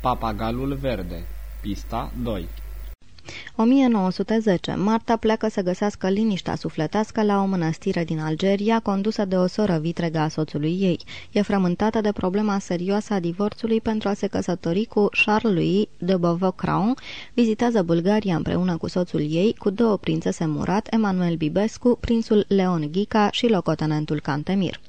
Papagalul verde. Pista 2 1910. Marta pleacă să găsească liniștea sufletească la o mănăstire din Algeria, condusă de o soră vitregă a soțului ei. E frământată de problema serioasă a divorțului pentru a se căsători cu Charles-Louis de Beauvau-Craon, vizitează Bulgaria împreună cu soțul ei, cu două prințese Murat, Emanuel Bibescu, prințul Leon Ghica și locotenentul Cantemir.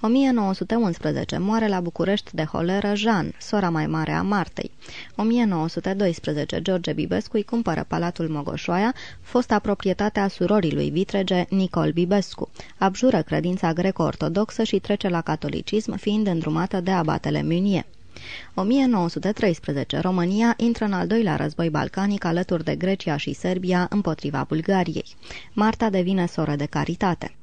1911. Moare la București de holeră Jean, sora mai mare a Martei. 1912. George Bibescu îi cumpără Palatul Mogoșoaia, fosta proprietate a surorii lui Vitrege, Nicol Bibescu. Abjură credința greco-ortodoxă și trece la catolicism, fiind îndrumată de abatele Munie. 1913. România intră în al doilea război balcanic alături de Grecia și Serbia împotriva Bulgariei. Marta devine soră de caritate.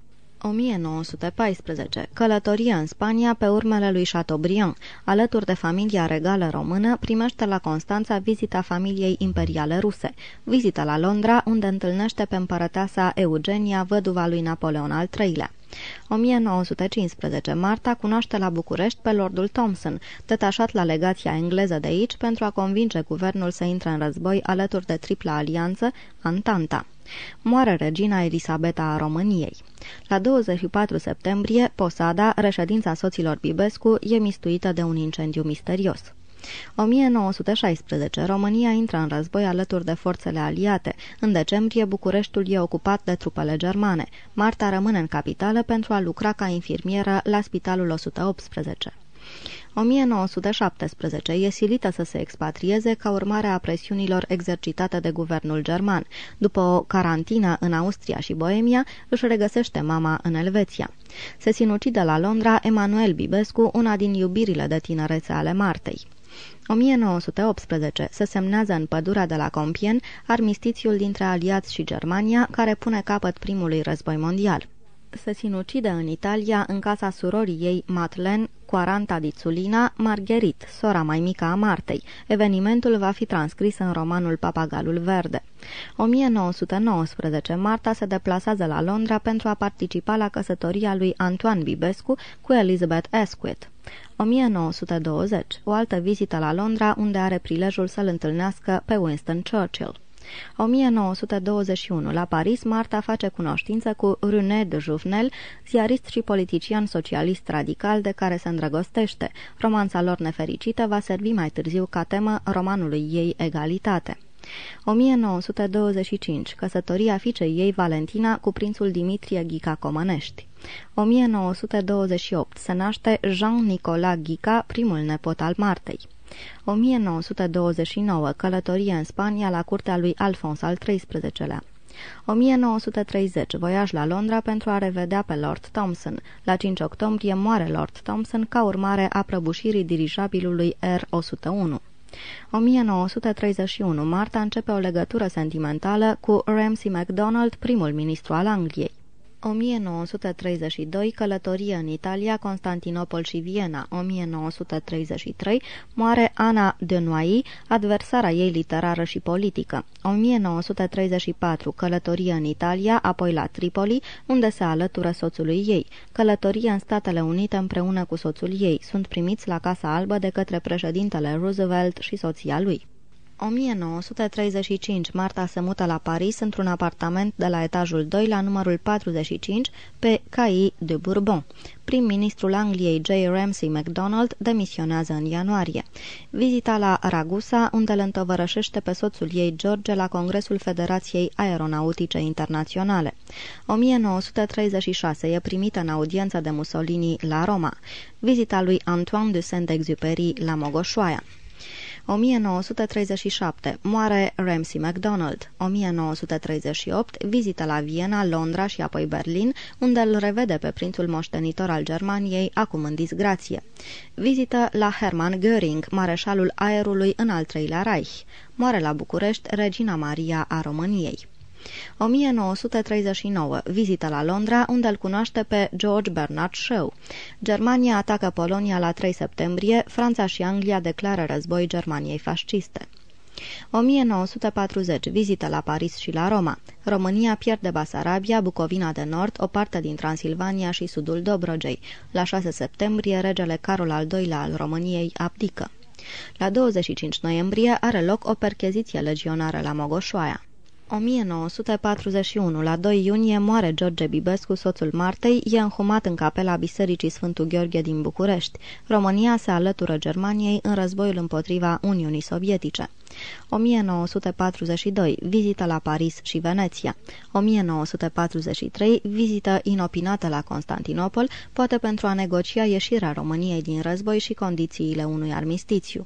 1914. Călătorie în Spania pe urmele lui Chateaubriand. Alături de familia regală română, primește la Constanța vizita familiei imperiale ruse. Vizită la Londra, unde întâlnește pe împărăteasa Eugenia, văduva lui Napoleon al III-lea. 1915. Marta cunoaște la București pe Lordul Thompson, detașat la legația engleză de aici pentru a convinge guvernul să intre în război alături de tripla alianță, Antanta. Moare regina Elisabeta a României. La 24 septembrie, Posada, reședința soților Bibescu, e mistuită de un incendiu misterios. 1916. România intră în război alături de forțele aliate. În decembrie, Bucureștiul e ocupat de trupele germane. Marta rămâne în capitală pentru a lucra ca infirmieră la Spitalul 118. 1917 e silită să se expatrieze ca urmare a presiunilor exercitate de guvernul german. După o carantină în Austria și Boemia, își regăsește mama în Elveția. Se sinucide la Londra Emanuel Bibescu, una din iubirile de tinerețe ale Martei. 1918 se semnează în pădurea de la Compien armistițiul dintre aliați și Germania, care pune capăt primului război mondial se sinucide în Italia în casa surorii ei Matlen, Quaranta di Zulina, Margherit, sora mai mică a Martei. Evenimentul va fi transcris în romanul Papagalul Verde. 1919. Marta se deplasează la Londra pentru a participa la căsătoria lui Antoine Bibescu cu Elizabeth Asquith. 1920. O altă vizită la Londra unde are prilejul să-l întâlnească pe Winston Churchill. 1921. La Paris, Marta face cunoștință cu René de Jouvenel, ziarist și politician socialist radical de care se îndrăgostește. Romanța lor nefericită va servi mai târziu ca temă romanului ei Egalitate. 1925. Căsătoria fiicei ei Valentina cu prințul Dimitrie Ghica Comănești. 1928. Se naște Jean-Nicolas Ghica, primul nepot al Martei. 1929. Călătorie în Spania la curtea lui Alfons al XIII-lea. 1930. Voiaj la Londra pentru a revedea pe Lord Thompson. La 5 octombrie moare Lord Thompson ca urmare a prăbușirii dirijabilului R-101. 1931. Marta începe o legătură sentimentală cu Ramsay MacDonald, primul ministru al Angliei. 1932, călătorie în Italia, Constantinopol și Viena. 1933, moare Ana de Noailles, adversara ei literară și politică. 1934, călătorie în Italia, apoi la Tripoli, unde se alătură soțului ei. Călătorie în Statele Unite împreună cu soțul ei. Sunt primiți la Casa Albă de către președintele Roosevelt și soția lui. 1935, Marta se mută la Paris într-un apartament de la etajul 2 la numărul 45 pe Cai de Bourbon. Prim-ministrul Angliei J. Ramsay MacDonald demisionează în ianuarie. Vizita la Ragusa, unde îl întovărășește pe soțul ei George la Congresul Federației Aeronautice Internaționale. 1936 e primită în audiență de Mussolini la Roma. Vizita lui Antoine de Saint-Exupéry la Mogoșoaia. 1937. Moare Ramsay MacDonald. 1938. Vizită la Viena, Londra și apoi Berlin, unde îl revede pe prințul moștenitor al Germaniei, acum în disgrație. Vizită la Hermann Göring, mareșalul aerului în al treilea Reich. Moare la București Regina Maria a României. 1939. Vizită la Londra, unde îl cunoaște pe George Bernard Shaw. Germania atacă Polonia la 3 septembrie, Franța și Anglia declară război Germaniei fasciste. 1940. Vizită la Paris și la Roma. România pierde Basarabia, Bucovina de Nord, o parte din Transilvania și sudul Dobrogei. La 6 septembrie, regele Carol al II-lea al României abdică. La 25 noiembrie are loc o percheziție legionară la Mogoșoaia. 1941, la 2 iunie, moare George Bibescu, soțul Martei, e înhumat în capela Bisericii Sfântul Gheorghe din București. România se alătură Germaniei în războiul împotriva Uniunii Sovietice. 1942. Vizită la Paris și Veneția. 1943. Vizită inopinată la Constantinopol, poate pentru a negocia ieșirea României din război și condițiile unui armistițiu.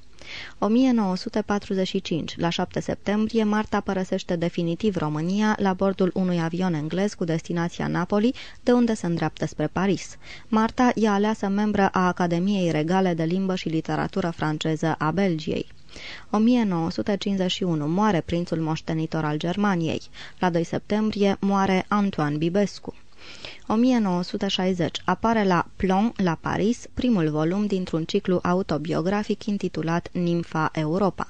1945. La 7 septembrie, Marta părăsește definitiv România la bordul unui avion englez cu destinația Napoli, de unde se îndreaptă spre Paris. Marta e aleasă membră a Academiei Regale de Limbă și Literatură franceză a Belgiei. 1951 moare prințul moștenitor al Germaniei. La 2 septembrie moare Antoine Bibescu. 1960 apare la Plon, la Paris, primul volum dintr-un ciclu autobiografic intitulat Nimfa Europa.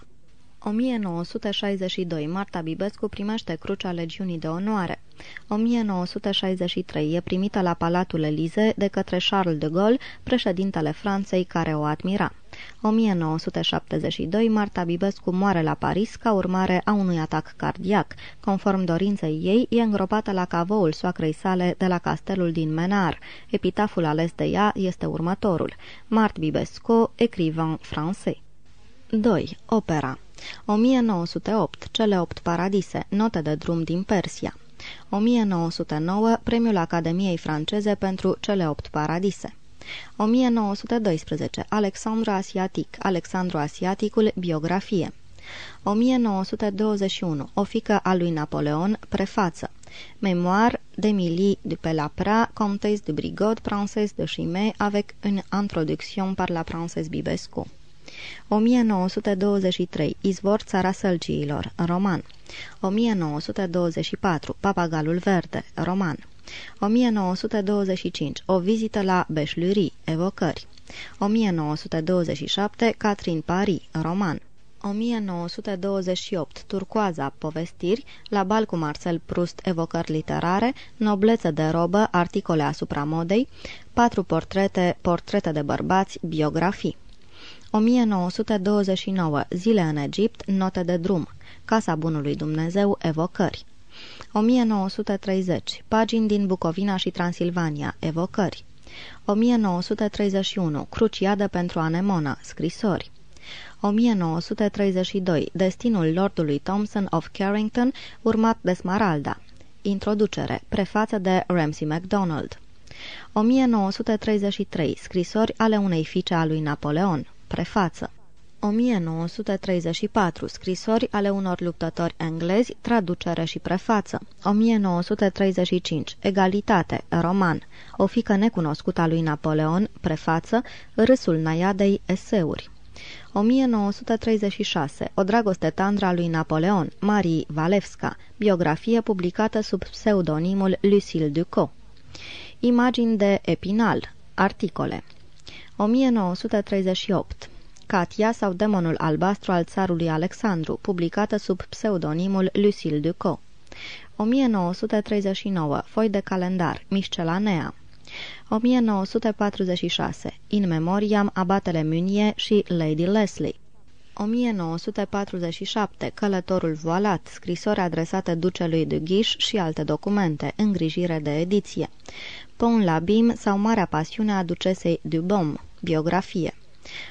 1962 Marta Bibescu primește Crucea Legiunii de Onoare. 1963 e primită la Palatul Elize de către Charles de Gaulle, președintele Franței care o admira. 1972 Marta Bibescu moare la Paris ca urmare a unui atac cardiac. Conform dorinței ei, e îngropată la cavoul soacrei sale de la castelul din Menar. Epitaful ales de ea este următorul. Marta Bibescu, écrivain français. 2. Opera 1908. Cele opt paradise. Note de drum din Persia. 1909. Premiul Academiei franceze pentru cele opt paradise. 1912. Alexandru Asiatic. Alexandru Asiaticul, biografie. 1921. O fică a lui Napoleon, prefață. Memoire d'Emilie de Pelapra, comtesse de Brigode, princesse de Chimay, avec une introduction par la princesse Bibescu. 1923. Izvor Țara Sălciilor, roman. 1924. Papagalul verde, roman. 1925. O vizită la Beșlurii, evocări. 1927. Catherine Paris, roman. 1928. Turcoaza, povestiri, la bal cu Marcel Proust, evocări literare, noblețe de robă, articole asupra modei, patru portrete, portrete de bărbați, biografii. 1929. Zile în Egipt, note de drum. Casa Bunului Dumnezeu, evocări. 1930. Pagini din Bucovina și Transilvania, evocări. 1931. Cruciadă pentru Anemona, scrisori. 1932. Destinul Lordului Thompson of Carrington, urmat de Smaralda. Introducere. Prefață de Ramsay MacDonald. 1933. Scrisori ale unei fiice a lui Napoleon. Prefață 1934. Scrisori ale unor luptători englezi, traducere și prefață. 1935. Egalitate, roman. O fică necunoscută a lui Napoleon, prefață, Râsul Naiadei, eseuri. 1936. O dragoste tandră a lui Napoleon, Marie Walewska, biografie publicată sub pseudonimul Lucille Ducot. Imagini de Epinal, articole. 1938 Katia sau Demonul albastru al țarului Alexandru, publicată sub pseudonimul Lucille Ducot. 1939. Foi de calendar, Miscelanea. 1946. In memoriam Abatele Munie și Lady Leslie. 1947. Călătorul voalat, scrisori adresate ducelui de Ghiș și alte documente, îngrijire de ediție. Pont la Bim sau Marea pasiune a ducesei Dubom, biografie.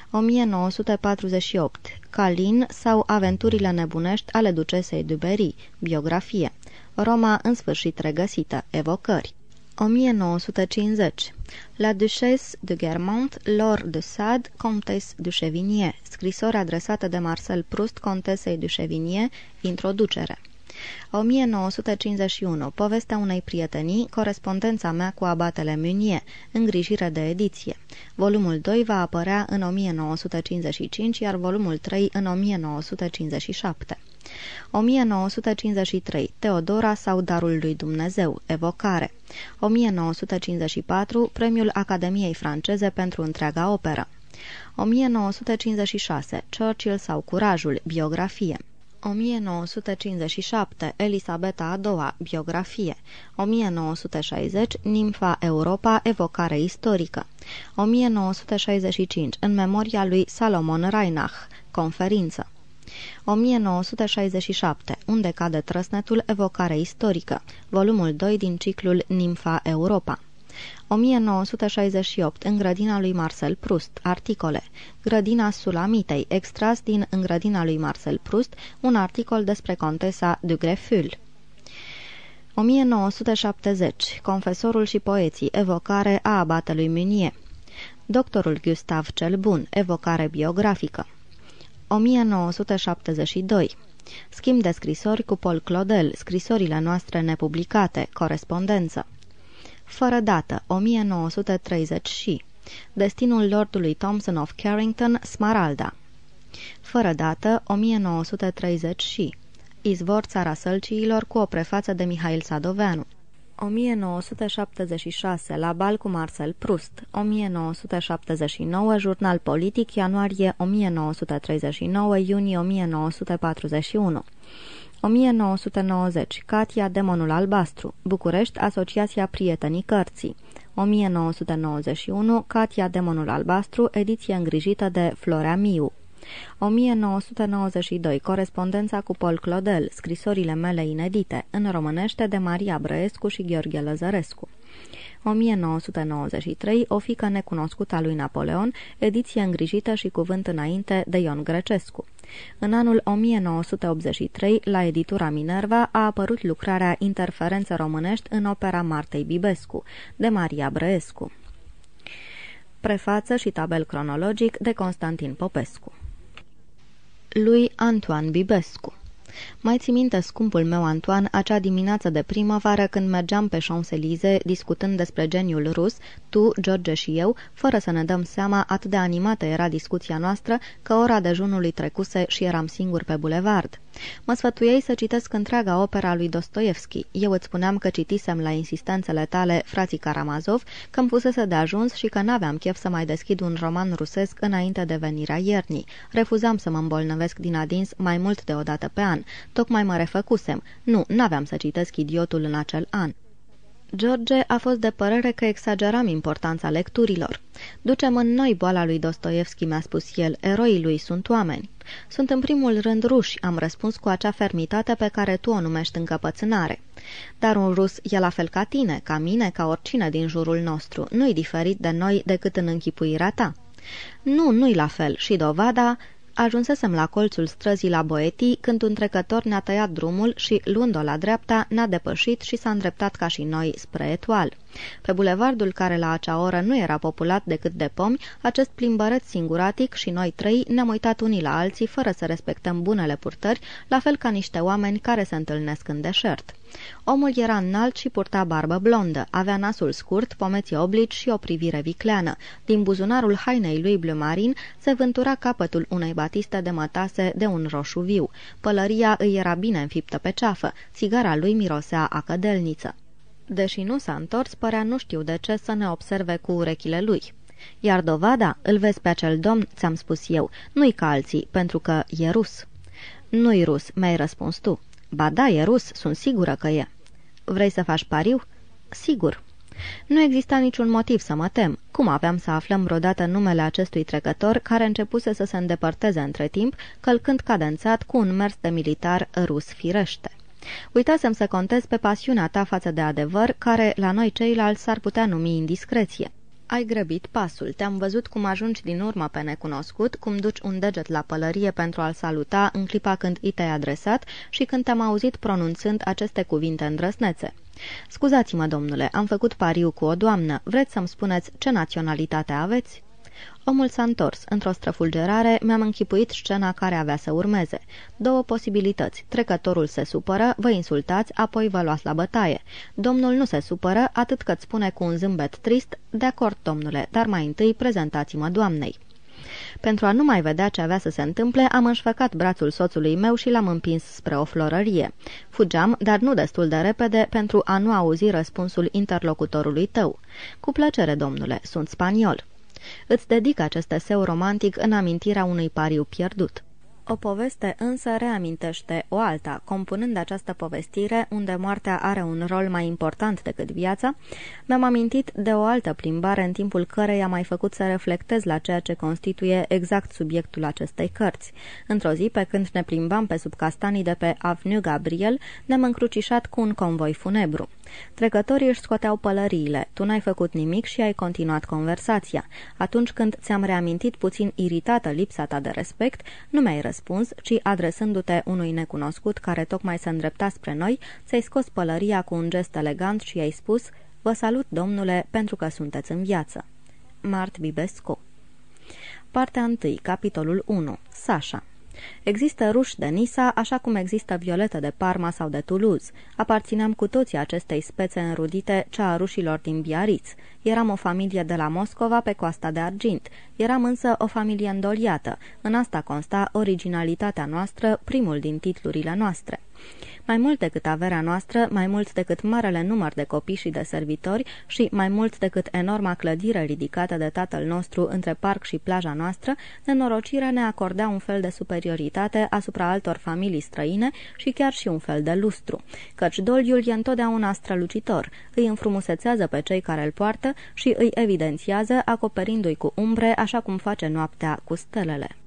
1948. Calin sau Aventurile nebunești ale ducesei Duberry, biografie. Roma în sfârșit regăsită, evocări. 1950. La Duchesse de Guermantes, Lord de Sade, Comtesse de Chevigné, scrisori adresată de Marcel Proust, Contesei de Chevigné, introducere. 1951. Povestea unei prietenii, corespondența mea cu abatele Munier, îngrijire de ediție. Volumul 2 va apărea în 1955, iar volumul 3 în 1957. 1953. Teodora sau Darul lui Dumnezeu. Evocare. 1954. Premiul Academiei franceze pentru întreaga operă. 1956. Churchill sau Curajul. Biografie. 1957 Elisabeta a II, biografie. 1960 Nimfa Europa, evocare istorică. 1965 În memoria lui Salomon Reinach, conferință. 1967 Unde cade trăsnetul, evocare istorică. Volumul 2 din ciclul Nimfa Europa 1968. În grădina lui Marcel Proust. Articole. Grădina Sulamitei. Extras din În grădina lui Marcel Proust. Un articol despre contesa de Greful. 1970. Confesorul și poeții. Evocare a abatelui Munier. Doctorul Gustav cel Bun. Evocare biografică. 1972. Schimb de scrisori cu Paul Claudel, scrisorile noastre nepublicate, corespondență. Fără dată, 1930 și Destinul Lordului Thompson of Carrington, Smaralda. Fără dată, 1930 și Izvor țara sălciilor cu o prefață de Mihail Sadoveanu. 1976, la bal cu Marcel Proust. 1979, jurnal politic, ianuarie 1939, iunie 1941 1990. Katia Demonul Albastru. București, Asociația Prietenii Cărții. 1991. Katia Demonul Albastru, ediție îngrijită de Florea Miu. 1992. Corespondența cu Paul Claudel, scrisorile mele inedite, în românește de Maria Brăescu și Gheorghe Lăzărescu. 1993, O fică necunoscută a lui Napoleon, ediție îngrijită și cuvânt înainte de Ion Grecescu. În anul 1983, la editura Minerva, a apărut lucrarea Interferențe românești în opera Martei Bibescu, de Maria Brăescu. Prefață și tabel cronologic de Constantin Popescu Lui Antoine Bibescu mai ții minte, scumpul meu Antoine, acea dimineață de primăvară când mergeam pe Champs-Élysées discutând despre geniul rus, tu, George și eu, fără să ne dăm seama, atât de animată era discuția noastră că ora dejunului trecuse și eram singur pe bulevard. Mă sfătuiei să citesc întreaga opera lui Dostoevski. Eu îți spuneam că citisem la insistențele tale Frații Karamazov, că îmi pusese de ajuns și că n-aveam chef să mai deschid un roman rusesc înainte de venirea iernii. Refuzam să mă îmbolnăvesc din adins mai mult de o dată pe an. Tocmai mă refăcusem. Nu, n-aveam să citesc idiotul în acel an. George a fost de părere că exageram importanța lecturilor. Ducem în noi boala lui Dostoevski, mi-a spus el, eroii lui sunt oameni. Sunt în primul rând ruși, am răspuns cu acea fermitate pe care tu o numești încăpățânare. Dar un rus e la fel ca tine, ca mine, ca oricine din jurul nostru, nu-i diferit de noi decât în închipuirea ta. Nu, nu-i la fel și dovada Ajunsesem la colțul străzii la Boetii când un trecător ne-a tăiat drumul și, luând-o la dreapta, ne-a depășit și s-a îndreptat ca și noi spre Etoal. Pe bulevardul care la acea oră nu era populat decât de pomi, acest plimbăreț singuratic și noi trei ne-am uitat unii la alții fără să respectăm bunele purtări, la fel ca niște oameni care se întâlnesc în deșert. Omul era înalt și purta barbă blondă, avea nasul scurt, pomeții oblici și o privire vicleană. Din buzunarul hainei lui Blumarin se vântura capătul unei batiste de mătase de un roșu viu. Pălăria îi era bine înfiptă pe ceafă, țigara lui mirosea a cădelniță. Deși nu s-a întors, părea nu știu de ce să ne observe cu urechile lui. Iar dovada, îl vezi pe acel domn, ți-am spus eu, nu-i ca alții, pentru că e rus. Nu-i rus, mi-ai răspuns tu. Ba da, e rus, sunt sigură că e. Vrei să faci pariu? Sigur. Nu exista niciun motiv să mă tem. Cum aveam să aflăm vreodată numele acestui trecător care începuse să se îndepărteze între timp, călcând cadențat cu un mers de militar rus firește? Uitasem să contez pe pasiunea ta față de adevăr, care la noi ceilalți s-ar putea numi indiscreție. Ai grăbit pasul, te-am văzut cum ajungi din urmă pe necunoscut, cum duci un deget la pălărie pentru a-l saluta în clipa când i te-ai adresat și când te-am auzit pronunțând aceste cuvinte îndrăsnețe. Scuzați-mă, domnule, am făcut pariu cu o doamnă. Vreți să-mi spuneți ce naționalitate aveți?" Omul s-a întors. Într-o străfulgerare mi-am închipuit scena care avea să urmeze. Două posibilități. Trecătorul se supără, vă insultați, apoi vă luați la bătaie. Domnul nu se supără, atât cât spune cu un zâmbet trist, de acord, domnule, dar mai întâi prezentați-mă doamnei. Pentru a nu mai vedea ce avea să se întâmple, am înșfăcat brațul soțului meu și l-am împins spre o florărie. Fugeam, dar nu destul de repede, pentru a nu auzi răspunsul interlocutorului tău. Cu plăcere, domnule, sunt spaniol. Îți dedic acest eseu romantic în amintirea unui pariu pierdut. O poveste însă reamintește o alta, compunând această povestire, unde moartea are un rol mai important decât viața, mi-am amintit de o altă plimbare în timpul căreia mai făcut să reflectez la ceea ce constituie exact subiectul acestei cărți. Într-o zi, pe când ne plimbam pe sub castanii de pe Avenue Gabriel, ne-am încrucișat cu un convoi funebru. Trecătorii își scoteau pălăriile. Tu n-ai făcut nimic și ai continuat conversația. Atunci când ți-am reamintit puțin iritată lipsa ta de respect, nu mi-ai răspuns, ci adresându-te unui necunoscut care tocmai se îndrepta spre noi, ți-ai scos pălăria cu un gest elegant și i-ai spus Vă salut, domnule, pentru că sunteți în viață. Mart Bibescu Partea 1, capitolul 1. Sasha Există ruși de Nisa, așa cum există violete de Parma sau de Toulouse. Aparțineam cu toții acestei spețe înrudite, cea a rușilor din Biarritz. Eram o familie de la Moscova pe coasta de argint. Eram însă o familie îndoliată. În asta consta originalitatea noastră, primul din titlurile noastre. Mai mult decât averea noastră, mai mult decât marele număr de copii și de servitori și mai mult decât enorma clădire ridicată de tatăl nostru între parc și plaja noastră, nenorocirea ne acordea un fel de superioritate asupra altor familii străine și chiar și un fel de lustru, căci doliul e întotdeauna strălucitor, îi înfrumusețează pe cei care îl poartă și îi evidențiază acoperindu-i cu umbre așa cum face noaptea cu stelele.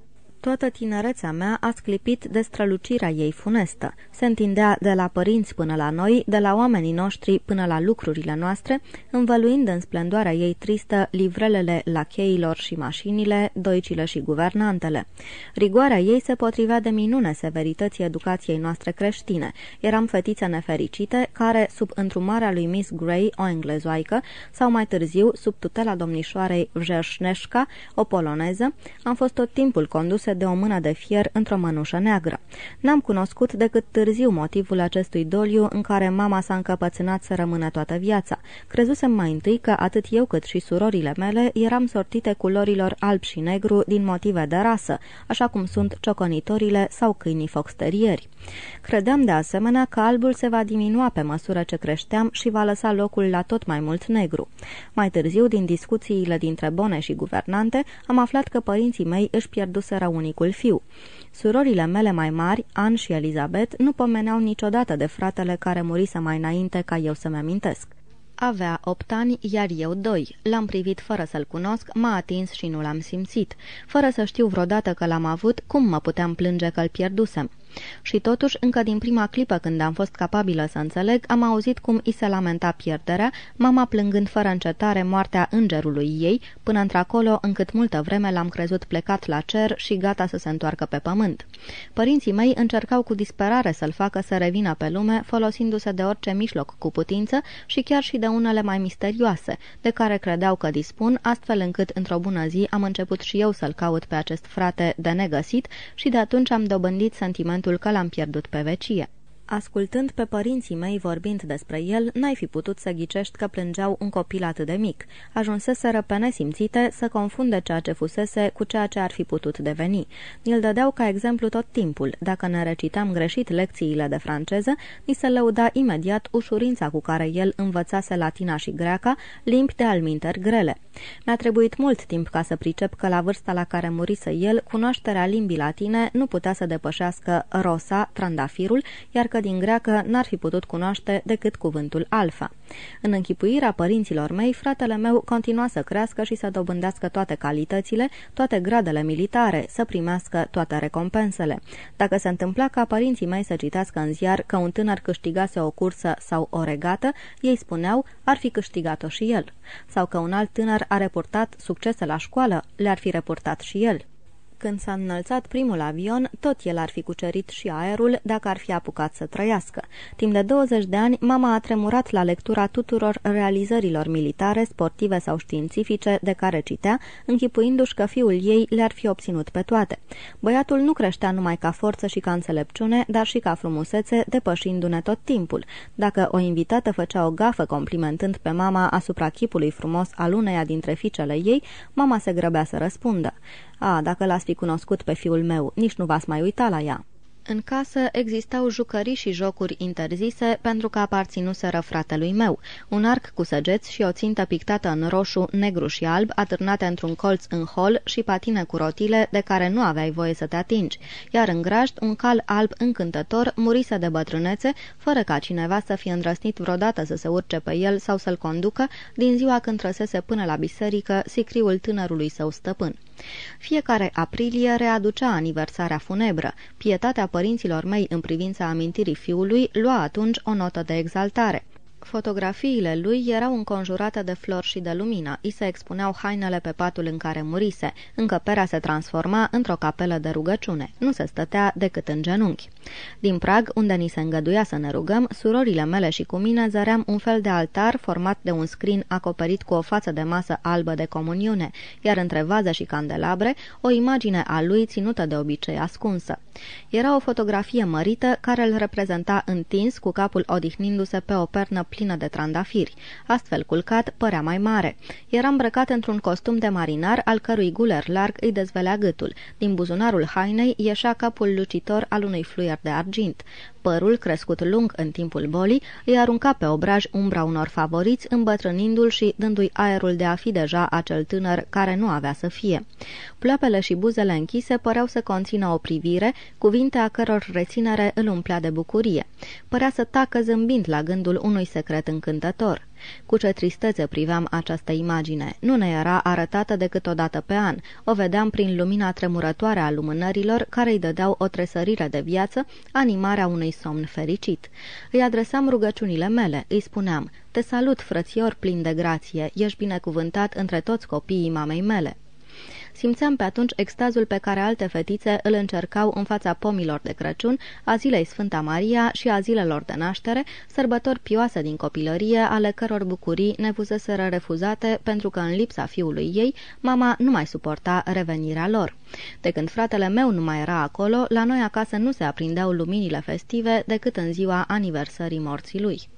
Toată tinerețea mea a sclipit de strălucirea ei funestă. Se întindea de la părinți până la noi, de la oamenii noștri până la lucrurile noastre, învăluind în splendoarea ei tristă livrelele lacheilor și mașinile, doicile și guvernantele. Rigoarea ei se potrivea de minune severității educației noastre creștine. Eram fetițe nefericite care, sub întrumarea lui Miss Gray, o englezoaică, sau mai târziu, sub tutela domnișoarei Vjerșneșca, o poloneză, am fost tot timpul conduse de o mână de fier într-o mănușă neagră. N-am cunoscut decât târziu motivul acestui doliu în care mama s-a încăpățânat să rămână toată viața. Crezusem mai întâi că atât eu cât și surorile mele eram sortite culorilor alb și negru din motive de rasă, așa cum sunt cioconitorile sau câinii foxterieri. Credeam de asemenea că albul se va diminua pe măsură ce creșteam și va lăsa locul la tot mai mult negru. Mai târziu, din discuțiile dintre bone și guvernante, am aflat că părinții mei își pierduseră unicul fiu. Surorile mele mai mari, Anne și Elizabeth, nu pomeneau niciodată de fratele care murise mai înainte ca eu să-mi amintesc. Avea opt ani, iar eu doi. L-am privit fără să-l cunosc, m-a atins și nu l-am simțit. Fără să știu vreodată că l-am avut, cum mă puteam plânge că-l pierdusem? Și totuși, încă din prima clipă când am fost capabilă să înțeleg, am auzit cum i se lamenta pierderea, mama plângând fără încetare moartea îngerului ei, până într-acolo încât multă vreme l-am crezut plecat la cer și gata să se întoarcă pe pământ. Părinții mei încercau cu disperare să-l facă să revină pe lume, folosindu-se de orice mijloc cu putință și chiar și de unele mai misterioase, de care credeau că dispun, astfel încât într-o bună zi am început și eu să-l caut pe acest frate de negăsit și de atunci am dobândit sentimentul sentimentul că l-am pierdut pe vecie. Ascultând pe părinții mei vorbind despre el, n-ai fi putut să ghicești că plângeau un copil atât de mic. Ajunseseră pe nesimțite să confunde ceea ce fusese cu ceea ce ar fi putut deveni. Îl dădeau ca exemplu tot timpul. Dacă ne recitam greșit lecțiile de franceză, ni se lăuda imediat ușurința cu care el învățase latina și greaca, limbi de alminteri grele. Mi-a trebuit mult timp ca să pricep că la vârsta la care murise el, cunoașterea limbii latine nu putea să depășească rosa, trandafirul, iar că din greacă n-ar fi putut cunoaște decât cuvântul alfa. În închipuirea părinților mei, fratele meu continua să crească și să dobândească toate calitățile, toate gradele militare, să primească toate recompensele. Dacă se întâmpla ca părinții mei să citească în ziar că un tânăr câștigase o cursă sau o regată, ei spuneau ar fi câștigat-o și el. Sau că un alt tânăr a reportat succese la școală, le-ar fi reportat și el. Când s-a înălțat primul avion, tot el ar fi cucerit și aerul dacă ar fi apucat să trăiască. Timp de 20 de ani, mama a tremurat la lectura tuturor realizărilor militare, sportive sau științifice de care citea, închipuindu-și că fiul ei le-ar fi obținut pe toate. Băiatul nu creștea numai ca forță și ca înțelepciune, dar și ca frumusețe, depășindu-ne tot timpul. Dacă o invitată făcea o gafă complimentând pe mama asupra chipului frumos al uneia dintre fiicele ei, mama se grăbea să răspundă. A, dacă l-ați fi cunoscut pe fiul meu, nici nu v-ați mai uita la ea." În casă existau jucării și jocuri interzise pentru că aparținuseră fratelui meu. Un arc cu săgeți și o țintă pictată în roșu, negru și alb, atârnate într-un colț în hol și patine cu rotile de care nu aveai voie să te atingi. Iar în grajd, un cal alb încântător murise de bătrânețe, fără ca cineva să fie îndrăsnit vreodată să se urce pe el sau să-l conducă, din ziua când trăsese până la biserică sicriul tânărului său stăpân. Fiecare aprilie readucea aniversarea funebră. Pietatea părinților mei în privința amintirii fiului lua atunci o notă de exaltare. Fotografiile lui erau înconjurate de flori și de lumină. I se expuneau hainele pe patul în care murise. Încăperea se transforma într-o capelă de rugăciune. Nu se stătea decât în genunchi. Din prag, unde ni se îngăduia să ne rugăm, surorile mele și cu mine zăream un fel de altar format de un scrin acoperit cu o față de masă albă de comuniune, iar între vaze și candelabre, o imagine a lui ținută de obicei ascunsă. Era o fotografie mărită care îl reprezenta întins cu capul odihnindu-se pe o pernă plină de trandafiri. Astfel culcat, părea mai mare. Era îmbrăcat într-un costum de marinar, al cărui guler larg îi dezvelea gâtul. Din buzunarul hainei ieșea capul lucitor al unui fluier de argint. Părul, crescut lung în timpul bolii, îi arunca pe obraj umbra unor favoriți, îmbătrânindu-l și dându-i aerul de a fi deja acel tânăr care nu avea să fie. Ploapele și buzele închise păreau să conțină o privire, cuvinte a căror reținere îl umplea de bucurie. Părea să tacă zâmbind la gândul unui secret încântător. Cu ce tristețe priveam această imagine. Nu ne era arătată decât o dată pe an. O vedeam prin lumina tremurătoare a lumânărilor care îi dădeau o tresărire de viață, animarea unui somn fericit. Îi adresam rugăciunile mele, îi spuneam, Te salut, frățior plin de grație, ești binecuvântat între toți copiii mamei mele. Simțeam pe atunci extazul pe care alte fetițe îl încercau în fața pomilor de Crăciun, a zilei Sfânta Maria și a zilelor de naștere, sărbători pioase din copilărie, ale căror bucurii ne fuseseră refuzate pentru că în lipsa fiului ei, mama nu mai suporta revenirea lor. De când fratele meu nu mai era acolo, la noi acasă nu se aprindeau luminile festive decât în ziua aniversării morții lui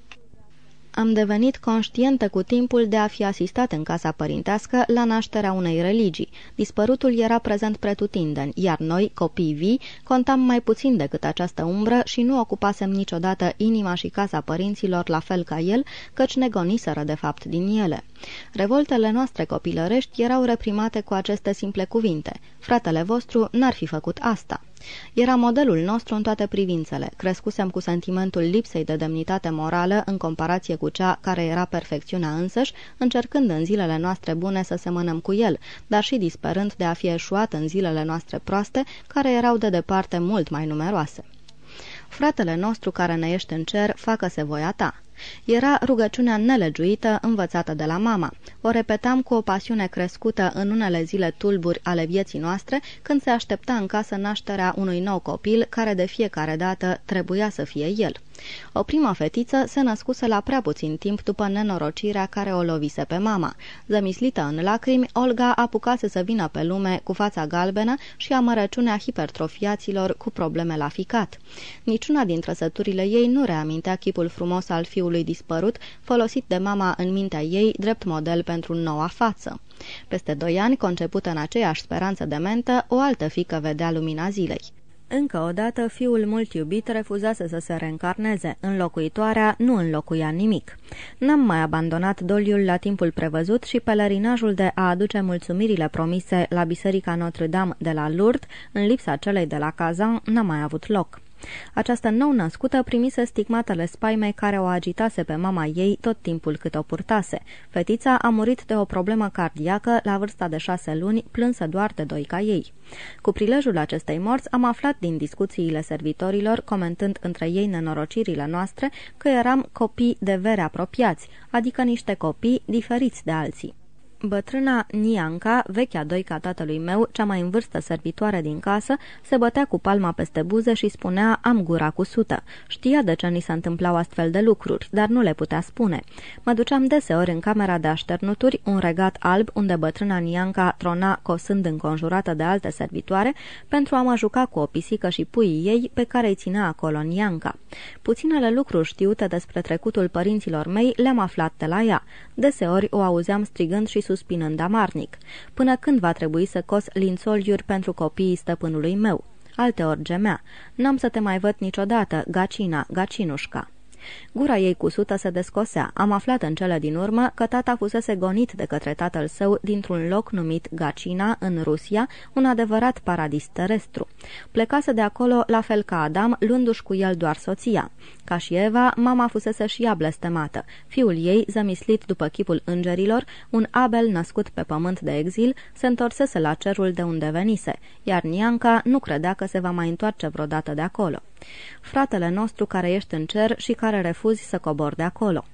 am devenit conștientă cu timpul de a fi asistat în casa părintească la nașterea unei religii. Dispărutul era prezent pretutindeni, iar noi, copii vii, contam mai puțin decât această umbră și nu ocupasem niciodată inima și casa părinților la fel ca el, căci ne goniseră de fapt din ele. Revoltele noastre copilărești erau reprimate cu aceste simple cuvinte. Fratele vostru n-ar fi făcut asta. Era modelul nostru în toate privințele. Crescusem cu sentimentul lipsei de demnitate morală în comparație cu cea care era perfecțiunea însăși, încercând în zilele noastre bune să semănăm cu el, dar și disperând de a fi eșuat în zilele noastre proaste, care erau de departe mult mai numeroase. Fratele nostru care ne ești în cer, facă-se voia ta. Era rugăciunea nelegiuită învățată de la mama. O repetam cu o pasiune crescută în unele zile tulburi ale vieții noastre, când se aștepta în casă nașterea unui nou copil, care de fiecare dată trebuia să fie el. O primă fetiță se născuse la prea puțin timp după nenorocirea care o lovise pe mama. Zămislită în lacrimi, Olga apucase să vină pe lume cu fața galbenă și amărăciunea hipertrofiaților cu probleme la ficat. Niciuna din trăsăturile ei nu reamintea chipul frumos al fiului dispărut, folosit de mama în mintea ei drept model pentru noua față. Peste doi ani, concepută în aceeași speranță de mentă, o altă fică vedea lumina zilei. Încă o dată, fiul mult iubit refuzase să se reîncarneze. Înlocuitoarea nu înlocuia nimic. N-am mai abandonat doliul la timpul prevăzut și pelerinajul de a aduce mulțumirile promise la Biserica Notre-Dame de la Lourdes, în lipsa celei de la Kazan, n-a mai avut loc. Această nou-născută primise stigmatele spaimei care o agitase pe mama ei tot timpul cât o purtase. Fetița a murit de o problemă cardiacă la vârsta de șase luni, plânsă doar de doi ca ei. Cu prilejul acestei morți am aflat din discuțiile servitorilor, comentând între ei nenorocirile noastre, că eram copii de vere apropiați, adică niște copii diferiți de alții. Bătrâna Nianca, vechea doica tatălui meu, cea mai în vârstă servitoare din casă, se bătea cu palma peste buze și spunea am gura cu sută. Știa de ce ni se întâmplau astfel de lucruri, dar nu le putea spune. Mă duceam deseori în camera de așternuturi, un regat alb unde bătrâna Nianca trona cosând înconjurată de alte servitoare, pentru a mă juca cu o pisică și puii ei pe care îi ținea acolo Nianca. Puținele lucruri știute despre trecutul părinților mei le-am aflat de la ea. Deseori o auzeam strigând și suspinând amarnic. Până când va trebui să cos lințoliuri pentru copiii stăpânului meu? Alteori gemea. N-am să te mai văd niciodată, Gacina, Gacinușca." Gura ei cusută se descosea. Am aflat în cele din urmă că tata fusese gonit de către tatăl său dintr-un loc numit Gacina, în Rusia, un adevărat paradis terestru. Plecase de acolo la fel ca Adam, luându-și cu el doar soția. Ca și Eva, mama fusese și ea blestemată. Fiul ei, zămislit după chipul îngerilor, un Abel născut pe pământ de exil, se întorsese la cerul de unde venise, iar Nianca nu credea că se va mai întoarce vreodată de acolo. Fratele nostru care ești în cer și care refuzi să cobor de acolo.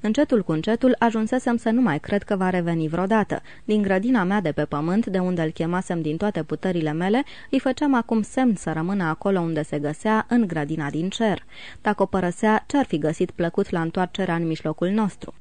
Încetul cu încetul ajunsesem să nu mai cred că va reveni vreodată. Din grădina mea de pe pământ, de unde îl chemasem din toate puterile mele, îi făceam acum semn să rămână acolo unde se găsea, în grădina din cer. Dacă o părăsea, ce-ar fi găsit plăcut la întoarcerea în mijlocul nostru?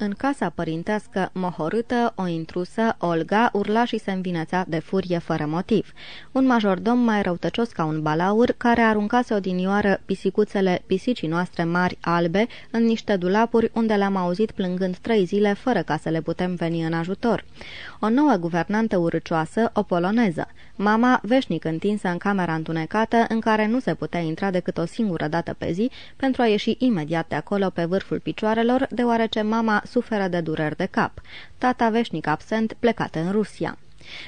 În casa părintească mohorâtă, o intrusă, Olga, urla și se învinețea de furie fără motiv. Un majordom mai răutăcios ca un balaur, care aruncase odinioară pisicuțele pisicii noastre mari albe în niște dulapuri unde le-am auzit plângând trei zile fără ca să le putem veni în ajutor. O nouă guvernantă urâcioasă, o poloneză. Mama, veșnic întinsă în camera întunecată, în care nu se putea intra decât o singură dată pe zi, pentru a ieși imediat de acolo pe vârful picioarelor, deoarece mama suferă de dureri de cap. Tata veșnic absent, plecat în Rusia.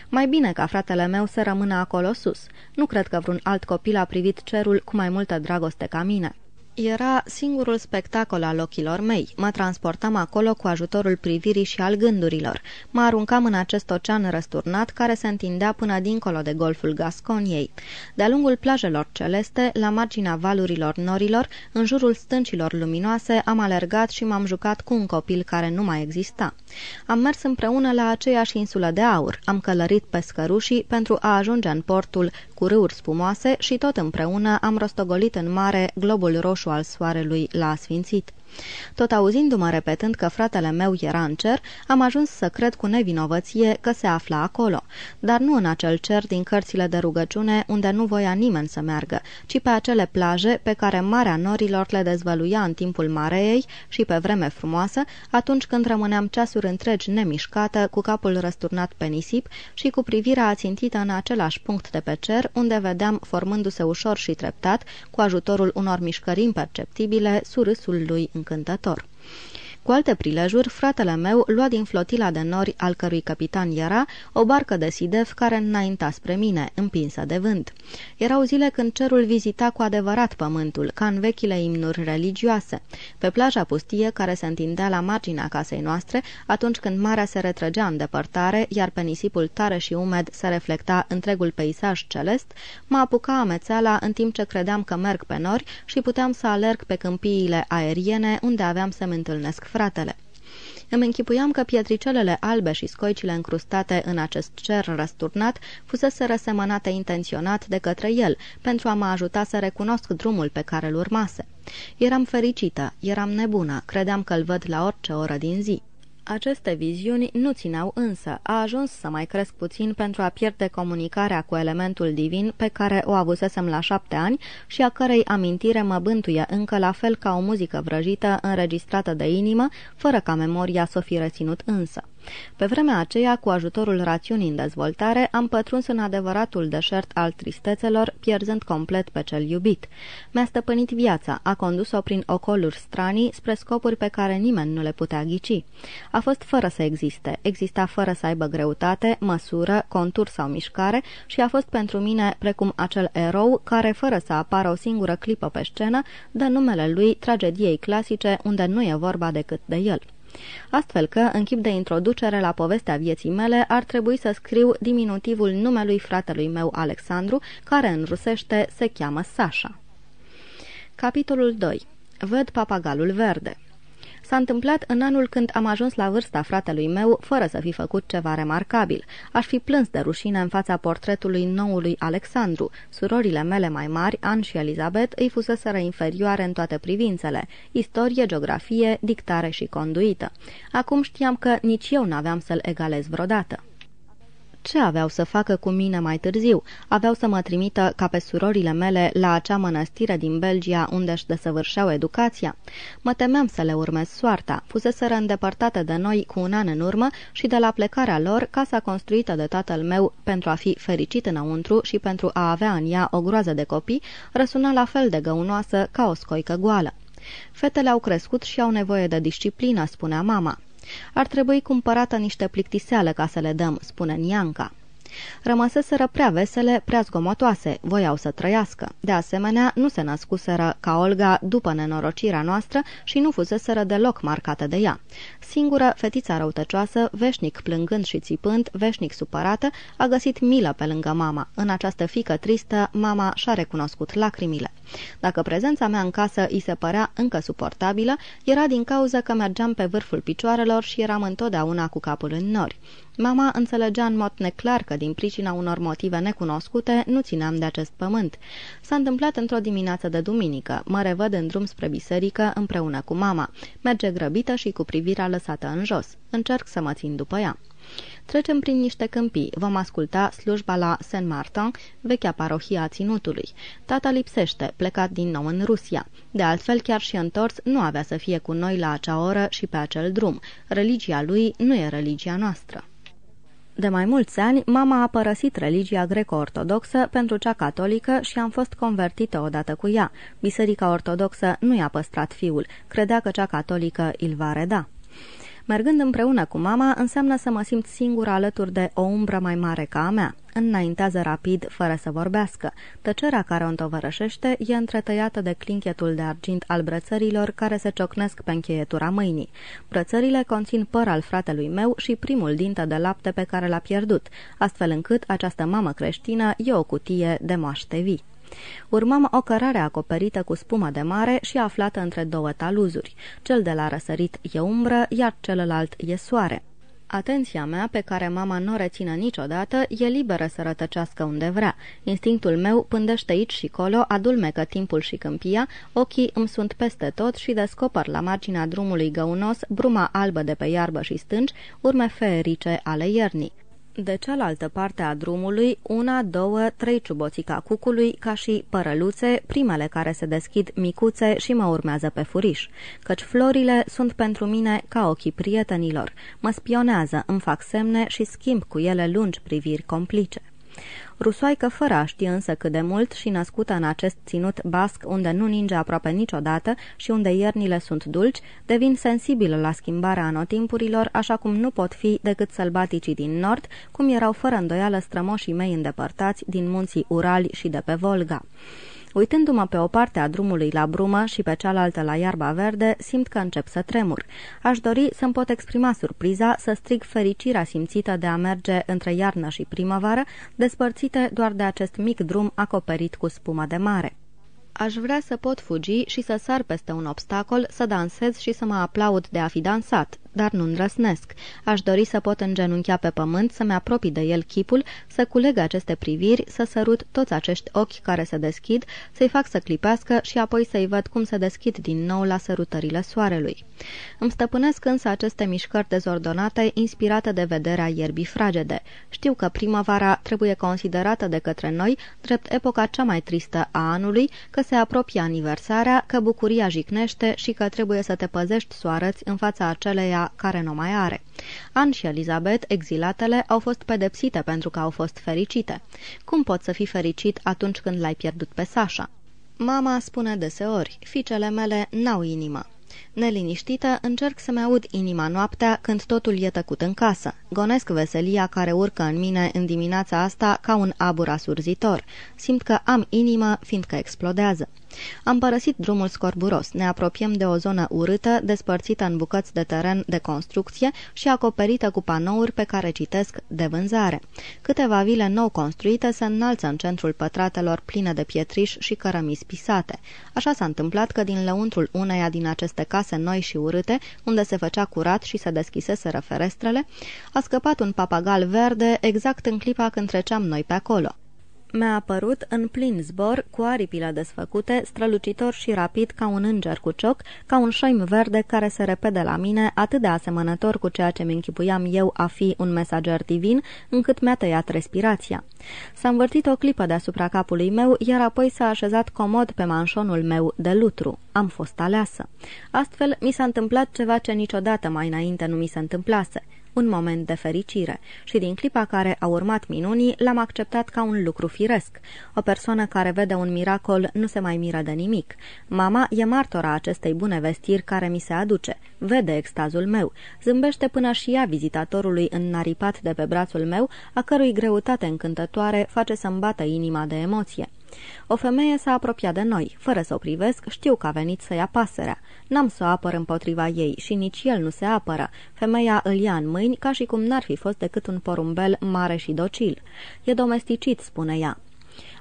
Mai bine ca fratele meu să rămână acolo sus. Nu cred că vreun alt copil a privit cerul cu mai multă dragoste ca mine. Era singurul spectacol al ochilor mei. Mă transportam acolo cu ajutorul privirii și al gândurilor. Mă aruncam în acest ocean răsturnat care se întindea până dincolo de golful Gasconiei. De-a lungul plajelor celeste, la marginea valurilor norilor, în jurul stâncilor luminoase, am alergat și m-am jucat cu un copil care nu mai exista. Am mers împreună la aceeași insulă de aur, am călărit pe scărușii pentru a ajunge în portul cu râuri spumoase și tot împreună am rostogolit în mare globul roșu al soarelui la asfințit. Tot auzindu-mă repetând că fratele meu era în cer, am ajuns să cred cu nevinovăție că se afla acolo, dar nu în acel cer din cărțile de rugăciune unde nu voia nimeni să meargă, ci pe acele plaje pe care Marea Norilor le dezvăluia în timpul mareei și pe vreme frumoasă, atunci când rămâneam ceasuri întregi nemișcată, cu capul răsturnat pe nisip și cu privirea ațintită în același punct de pe cer, unde vedeam, formându-se ușor și treptat, cu ajutorul unor mișcări imperceptibile, surâsul lui încântător. Cu alte prilejuri, fratele meu lua din flotila de nori al cărui capitan era o barcă de sidef care înainta spre mine, împinsă de vânt. Erau zile când cerul vizita cu adevărat pământul, ca în vechile imnuri religioase. Pe plaja pustie care se întindea la marginea casei noastre, atunci când marea se retrăgea în depărtare, iar pe nisipul tare și umed se reflecta întregul peisaj celest, mă apuca amețeala în timp ce credeam că merg pe nori și puteam să alerg pe câmpiile aeriene unde aveam să-mi întâlnesc fratele. Îmi închipuiam că pietricelele albe și scoicile încrustate în acest cer răsturnat fusese răsemănate intenționat de către el, pentru a mă ajuta să recunosc drumul pe care îl urmase. Eram fericită, eram nebună, credeam că îl văd la orice oră din zi. Aceste viziuni nu țineau însă. A ajuns să mai cresc puțin pentru a pierde comunicarea cu elementul divin pe care o avusesem la șapte ani și a cărei amintire mă bântuie încă la fel ca o muzică vrăjită înregistrată de inimă, fără ca memoria să o fi reținut însă. Pe vremea aceea, cu ajutorul rațiunii în dezvoltare, am pătruns în adevăratul deșert al tristețelor, pierzând complet pe cel iubit. Mi-a stăpânit viața, a condus-o prin ocoluri stranii spre scopuri pe care nimeni nu le putea ghici. A fost fără să existe, exista fără să aibă greutate, măsură, contur sau mișcare și a fost pentru mine precum acel erou care, fără să apară o singură clipă pe scenă, dă numele lui tragediei clasice unde nu e vorba decât de el. Astfel că, în chip de introducere la povestea vieții mele, ar trebui să scriu diminutivul numelui fratelui meu Alexandru, care în rusește se cheamă Sasha. Capitolul 2. Văd papagalul verde S-a întâmplat în anul când am ajuns la vârsta fratelui meu, fără să fi făcut ceva remarcabil. Aș fi plâns de rușine în fața portretului noului Alexandru. Surorile mele mai mari, An și Elizabeth, îi fuseseră inferioare în toate privințele, istorie, geografie, dictare și conduită. Acum știam că nici eu n-aveam să-l egalez vreodată. Ce aveau să facă cu mine mai târziu? Aveau să mă trimită ca pe surorile mele la acea mănăstire din Belgia unde își desăvârșeau educația? Mă temeam să le urmez soarta. Fuseseră îndepărtate de noi cu un an în urmă și de la plecarea lor, casa construită de tatăl meu pentru a fi fericit înăuntru și pentru a avea în ea o groază de copii, răsuna la fel de găunoasă ca o scoică goală. Fetele au crescut și au nevoie de disciplină, spunea mama. Ar trebui cumpărată niște plictiseală ca să le dăm, spune Nianca. Rămăseseră prea vesele, prea zgomotoase, voiau să trăiască. De asemenea, nu se născuseră ca Olga după nenorocirea noastră și nu fuseseră deloc marcate de ea. Singură, fetița răutăcioasă, veșnic plângând și țipând, veșnic supărată, a găsit milă pe lângă mama. În această fică tristă, mama și-a recunoscut lacrimile. Dacă prezența mea în casă îi se părea încă suportabilă, era din cauza că mergeam pe vârful picioarelor și eram întotdeauna cu capul în nori. Mama înțelegea în mod neclar că din pricina unor motive necunoscute nu țineam de acest pământ. S-a întâmplat într-o dimineață de duminică. Mă revăd în drum spre biserică împreună cu mama. Merge grăbită și cu privirea lăsată în jos. Încerc să mă țin după ea. Trecem prin niște câmpii. Vom asculta slujba la Saint-Martin, vechea parohie a ținutului. Tata lipsește, plecat din nou în Rusia. De altfel, chiar și întors, nu avea să fie cu noi la acea oră și pe acel drum. Religia lui nu e religia noastră. De mai mulți ani, mama a părăsit religia greco-ortodoxă pentru cea catolică și am fost convertită odată cu ea. Biserica ortodoxă nu i-a păstrat fiul, credea că cea catolică îl va reda. Mergând împreună cu mama înseamnă să mă simt singură alături de o umbră mai mare ca a mea. Înaintează rapid, fără să vorbească. Tăcerea care o întovărășește e întretăiată de clinchetul de argint al brățărilor care se ciocnesc pe încheietura mâinii. Brățările conțin păr al fratelui meu și primul dinte de lapte pe care l-a pierdut, astfel încât această mamă creștină e o cutie de moaște vii. Urmăm o cărare acoperită cu spumă de mare și aflată între două taluzuri. Cel de la răsărit e umbră, iar celălalt e soare. Atenția mea, pe care mama nu o rețină niciodată, e liberă să rătăcească unde vrea. Instinctul meu pândește aici și colo, adulmecă timpul și câmpia, ochii îmi sunt peste tot și descoper la marginea drumului găunos bruma albă de pe iarbă și stânci, urme feerice ale iernii. De cealaltă parte a drumului, una, două, trei ciuboțica cucului, ca și părăluțe, primele care se deschid micuțe și mă urmează pe furiș, căci florile sunt pentru mine ca ochii prietenilor. Mă spionează, îmi fac semne și schimb cu ele lungi priviri complice. Rusoaică fără a ști însă cât de mult și născută în acest ținut basc unde nu ninge aproape niciodată și unde iernile sunt dulci, devin sensibilă la schimbarea anotimpurilor, așa cum nu pot fi decât sălbaticii din nord, cum erau fără îndoială strămoșii mei îndepărtați din munții Urali și de pe Volga. Uitându-mă pe o parte a drumului la brumă și pe cealaltă la iarba verde, simt că încep să tremur. Aș dori să-mi pot exprima surpriza, să strig fericirea simțită de a merge între iarnă și primăvară, despărțite doar de acest mic drum acoperit cu spumă de mare. Aș vrea să pot fugi și să sar peste un obstacol, să dansez și să mă aplaud de a fi dansat, dar nu îndrăsnesc. Aș dori să pot îngenunchea pe pământ, să-mi apropii de el chipul, să culeg aceste priviri, să sărut toți acești ochi care se deschid, să-i fac să clipească și apoi să-i văd cum se deschid din nou la sărutările soarelui. Îmi stăpânesc însă aceste mișcări dezordonate, inspirate de vederea ierbii fragede. Știu că primăvara trebuie considerată de către noi drept epoca cea mai tristă a anului, că se apropie aniversarea, că bucuria jicnește și că trebuie să te păzești soarăți în fața aceleia care nu mai are. An și Elizabeth, exilatele, au fost pedepsite pentru că au fost fericite. Cum poți să fii fericit atunci când l-ai pierdut pe Sasha? Mama spune deseori, fiicele mele n-au inimă. Neliniștită, încerc să-mi aud inima noaptea când totul e tăcut în casă. Gonesc veselia care urcă în mine în dimineața asta ca un abur asurzitor. Simt că am inimă, fiindcă explodează. Am părăsit drumul scorburos, ne apropiem de o zonă urâtă, despărțită în bucăți de teren de construcție și acoperită cu panouri pe care citesc de vânzare. Câteva vile nou construite se înalță în centrul pătratelor pline de pietriș și cărămizi pisate. Așa s-a întâmplat că din lăuntrul uneia din aceste case noi și urâte, unde se făcea curat și se deschiseseră ferestrele, a scăpat un papagal verde exact în clipa când treceam noi pe acolo. Mi-a apărut în plin zbor, cu aripile desfăcute, strălucitor și rapid ca un înger cu cioc, ca un șoim verde care se repede la mine, atât de asemănător cu ceea ce mi-închipuiam eu a fi un mesager divin, încât mi-a tăiat respirația. S-a învârtit o clipă deasupra capului meu, iar apoi s-a așezat comod pe manșonul meu de lutru. Am fost aleasă. Astfel, mi s-a întâmplat ceva ce niciodată mai înainte nu mi se întâmplase un moment de fericire și din clipa care a urmat minunii l-am acceptat ca un lucru firesc. O persoană care vede un miracol nu se mai miră de nimic. Mama e martora acestei bune vestiri care mi se aduce. Vede extazul meu. Zâmbește până și ea vizitatorului înnaripat de pe brațul meu, a cărui greutate încântătoare face să-mi bată inima de emoție. O femeie s-a apropiat de noi. Fără să o privesc, știu că a venit să ia pasărea. N-am să o apăr împotriva ei și nici el nu se apără. Femeia îl ia în mâini ca și cum n-ar fi fost decât un porumbel mare și docil. E domesticit, spune ea.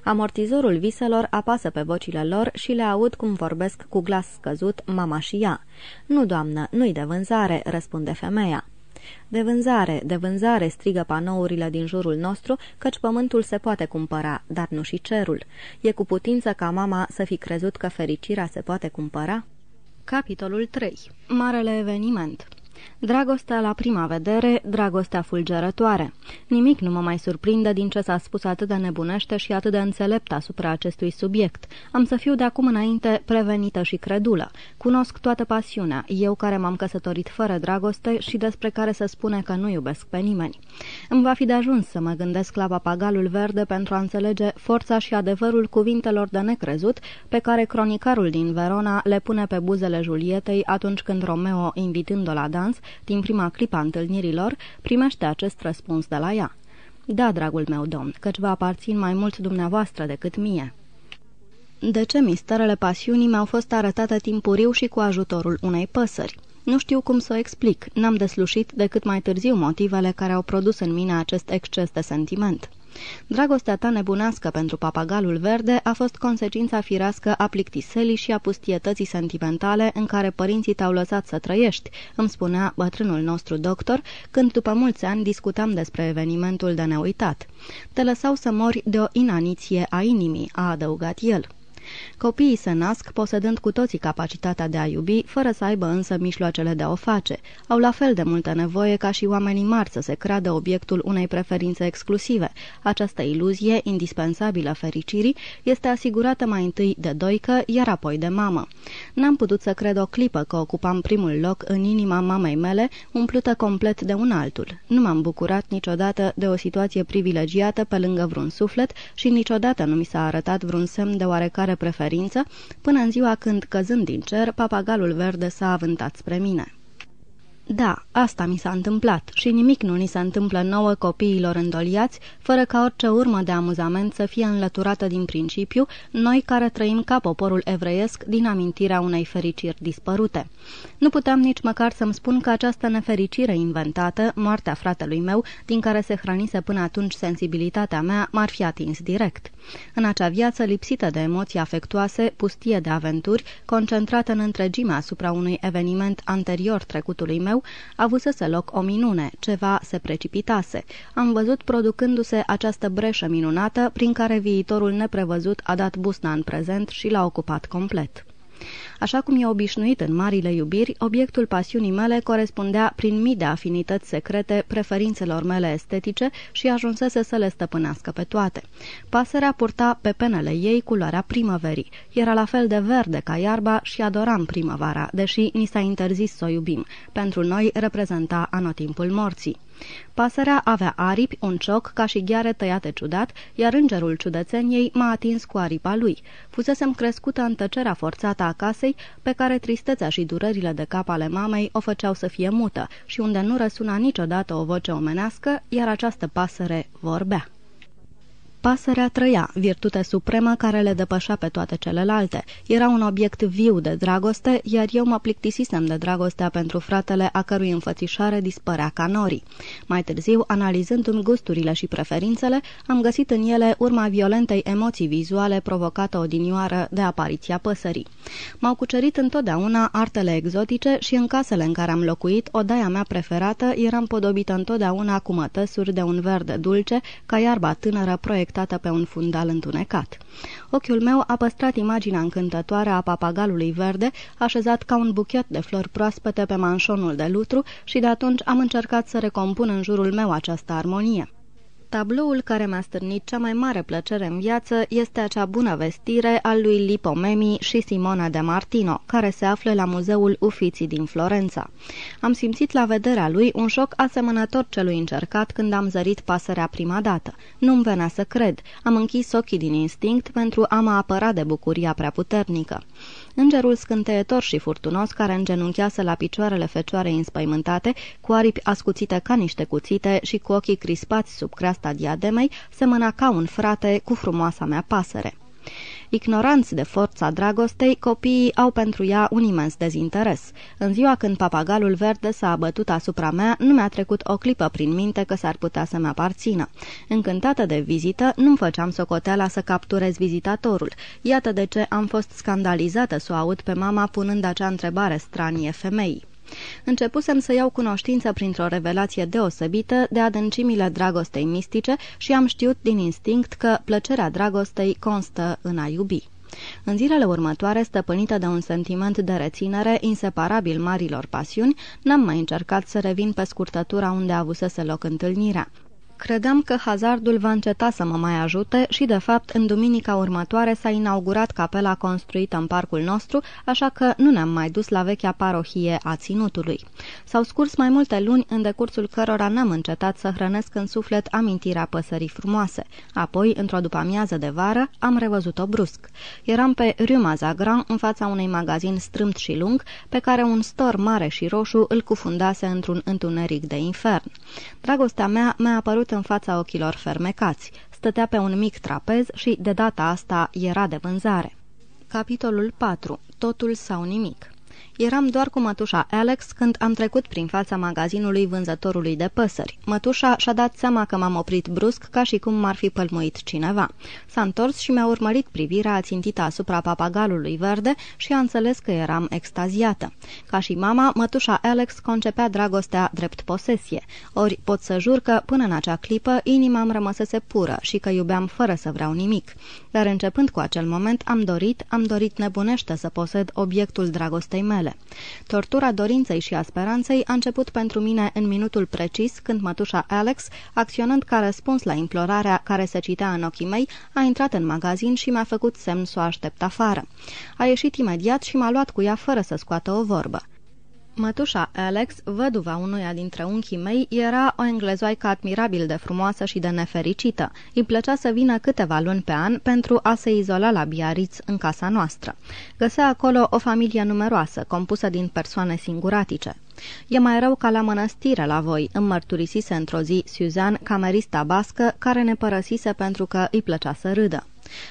Amortizorul viselor apasă pe vocile lor și le aud cum vorbesc cu glas scăzut mama și ea. Nu, doamnă, nu-i de vânzare," răspunde femeia. De vânzare, de vânzare, strigă panourile din jurul nostru, căci pământul se poate cumpăra, dar nu și cerul. E cu putință ca mama să fi crezut că fericirea se poate cumpăra? Capitolul 3. Marele eveniment Dragostea la prima vedere, dragostea fulgerătoare. Nimic nu mă mai surprinde din ce s-a spus atât de nebunește și atât de înțelept asupra acestui subiect. Am să fiu de acum înainte prevenită și credulă. Cunosc toată pasiunea, eu care m-am căsătorit fără dragoste și despre care se spune că nu iubesc pe nimeni. Îmi va fi de ajuns să mă gândesc la papagalul verde pentru a înțelege forța și adevărul cuvintelor de necrezut pe care cronicarul din Verona le pune pe buzele Julietei atunci când Romeo, invitând-o la dans, din prima clipă a întâlnirilor, primește acest răspuns de la ea. Da, dragul meu domn, căci vă aparțin mai mult dumneavoastră decât mie." De ce misterele pasiunii mi-au fost arătate timpuriu și cu ajutorul unei păsări? Nu știu cum să o explic, n-am deslușit decât mai târziu motivele care au produs în mine acest exces de sentiment. Dragostea ta nebunească pentru papagalul verde a fost consecința firească a plictiselii și a pustietății sentimentale în care părinții te-au lăsat să trăiești, îmi spunea bătrânul nostru doctor, când după mulți ani discutam despre evenimentul de neuitat. Te lăsau să mori de o inaniție a inimii, a adăugat el. Copiii se nasc posedând cu toții capacitatea de a iubi, fără să aibă însă mijloacele de a o face. Au la fel de multă nevoie ca și oamenii mari să se creadă obiectul unei preferințe exclusive. Această iluzie, indispensabilă fericirii, este asigurată mai întâi de doică, iar apoi de mamă. N-am putut să cred o clipă că ocupam primul loc în inima mamei mele, umplută complet de un altul. Nu m-am bucurat niciodată de o situație privilegiată pe lângă vreun suflet și niciodată nu mi s-a arătat vreun semn de oarecare preferință, până în ziua când, căzând din cer, papagalul verde s-a avântat spre mine. Da, asta mi s-a întâmplat și nimic nu ni se întâmplă nouă copiilor îndoliați, fără ca orice urmă de amuzament să fie înlăturată din principiu, noi care trăim ca poporul evreiesc din amintirea unei fericiri dispărute. Nu puteam nici măcar să-mi spun că această nefericire inventată, moartea fratelui meu, din care se hrănise până atunci sensibilitatea mea, m-ar fi atins direct. În acea viață lipsită de emoții afectuoase, pustie de aventuri, concentrată în întregime asupra unui eveniment anterior trecutului meu, avusese loc o minune, ceva se precipitase. Am văzut producându-se această breșă minunată prin care viitorul neprevăzut a dat busna în prezent și l-a ocupat complet. Așa cum e obișnuit în marile iubiri, obiectul pasiunii mele corespundea prin mii de afinități secrete preferințelor mele estetice și ajunsese să le stăpânească pe toate. Pasărea purta pe penele ei culoarea primăverii. Era la fel de verde ca iarba și adoram primăvara, deși ni s-a interzis să o iubim. Pentru noi reprezenta anotimpul morții. Pasărea avea aripi, un cioc, ca și gheare tăiate ciudat, iar îngerul ciudățeniei m-a atins cu aripa lui. Fusesem crescută în tăcerea forțată a casei, pe care tristețea și durerile de cap ale mamei o făceau să fie mută și unde nu răsuna niciodată o voce omenească, iar această pasăre vorbea. Pasărea trăia, virtute supremă care le depășea pe toate celelalte. Era un obiect viu de dragoste, iar eu mă plictisisem de dragostea pentru fratele a cărui înfățișare dispărea ca norii. Mai târziu, analizându-mi gusturile și preferințele, am găsit în ele urma violentei emoții vizuale provocată odinioară de apariția păsării. M-au cucerit întotdeauna artele exotice și în casele în care am locuit, odaia mea preferată era împodobită întotdeauna cu mătăsuri de un verde dulce, ca iarba tânără proiect reflectată pe un fundal întunecat. Ochiul meu a păstrat imaginea încântătoare a papagalului verde, așezat ca un buchet de flori proaspete pe manșonul de lutru și de atunci am încercat să recompun în jurul meu această armonie. Tabloul care mi-a stârnit cea mai mare plăcere în viață este acea bună vestire al lui Lipo Memi și Simona de Martino, care se află la Muzeul Uffizi din Florența. Am simțit la vederea lui un șoc asemănător celui încercat când am zărit pasărea prima dată. Nu-mi venea să cred. Am închis ochii din instinct pentru a mă apăra de bucuria prea puternică. Îngerul scânteietor și furtunos care îngenunchease la picioarele fecioarei înspăimântate, cu aripi ascuțite ca niște cuțite și cu ochii crispați sub creasta diademei, semăna ca un frate cu frumoasa mea pasăre. Ignoranți de forța dragostei, copiii au pentru ea un imens dezinteres. În ziua când papagalul verde s-a abătut asupra mea, nu mi-a trecut o clipă prin minte că s-ar putea să-mi aparțină. Încântată de vizită, nu-mi făceam socoteala să capturez vizitatorul. Iată de ce am fost scandalizată să o aud pe mama punând acea întrebare stranie femeii. Începusem să iau cunoștință printr-o revelație deosebită de adâncimile dragostei mistice și am știut din instinct că plăcerea dragostei constă în a iubi. În zilele următoare, stăpânită de un sentiment de reținere inseparabil marilor pasiuni, n-am mai încercat să revin pe scurtătura unde avusese loc întâlnirea. Credeam că hazardul va înceta să mă mai ajute și, de fapt, în duminica următoare s-a inaugurat capela construită în parcul nostru, așa că nu ne-am mai dus la vechea parohie a ținutului. S-au scurs mai multe luni în decursul cărora n-am încetat să hrănesc în suflet amintirea păsării frumoase. Apoi, într-o după-amiază de vară, am revăzut-o brusc. Eram pe Rue Mazagran, în fața unui magazin strâmt și lung, pe care un stor mare și roșu îl cufundase într-un întuneric de infern. Dragostea mea mi-a apărut în fața ochilor fermecați. Stătea pe un mic trapez și de data asta era de vânzare. Capitolul 4. Totul sau nimic Eram doar cu mătușa Alex când am trecut prin fața magazinului vânzătorului de păsări. Mătușa și-a dat seama că m-am oprit brusc ca și cum m-ar fi pălmuit cineva. S-a întors și mi-a urmărit privirea ațintită asupra papagalului verde și a înțeles că eram extaziată. Ca și mama, mătușa Alex concepea dragostea drept posesie. Ori pot să jur că, până în acea clipă, inima îmi rămăsese pură și că iubeam fără să vreau nimic. Dar începând cu acel moment, am dorit, am dorit nebunește să posed obiectul dragostei mele mele. Tortura dorinței și a speranței a început pentru mine în minutul precis când mătușa Alex, acționând ca răspuns la implorarea care se citea în ochii mei, a intrat în magazin și mi-a făcut semn să o aștept afară. A ieșit imediat și m-a luat cu ea fără să scoată o vorbă. Mătușa Alex, văduva unuia dintre unchii mei, era o englezoaică admirabil de frumoasă și de nefericită. Îi plăcea să vină câteva luni pe an pentru a se izola la Biarritz în casa noastră. Găsea acolo o familie numeroasă, compusă din persoane singuratice. E mai rău ca la mănăstire la voi, îmi mărturisise într-o zi Suzanne, camerista bască, care ne părăsise pentru că îi plăcea să râdă.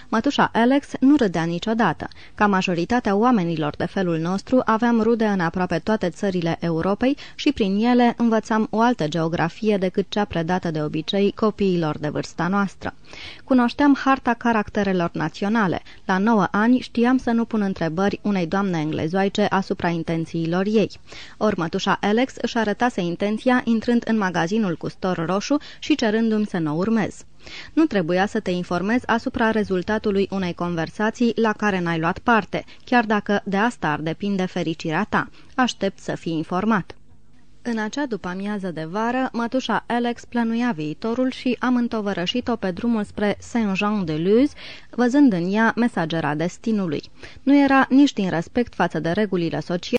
Mătușa Alex nu râdea niciodată. Ca majoritatea oamenilor de felul nostru, aveam rude în aproape toate țările Europei și prin ele învățam o altă geografie decât cea predată de obicei copiilor de vârsta noastră. Cunoșteam harta caracterelor naționale. La 9 ani știam să nu pun întrebări unei doamne englezoaice asupra intențiilor ei. Ori mătușa Alex își arătase intenția intrând în magazinul cu stor roșu și cerându-mi să nu urmez. Nu trebuia să te informezi asupra rezultatului unei conversații la care n-ai luat parte, chiar dacă de asta ar depinde fericirea ta. Aștept să fii informat. În acea după-amiază de vară, mătușa Alex plănuia viitorul și am întovărășit-o pe drumul spre Saint-Jean-de-Luz, văzând în ea mesagera destinului. Nu era nici din respect față de regulile sociale,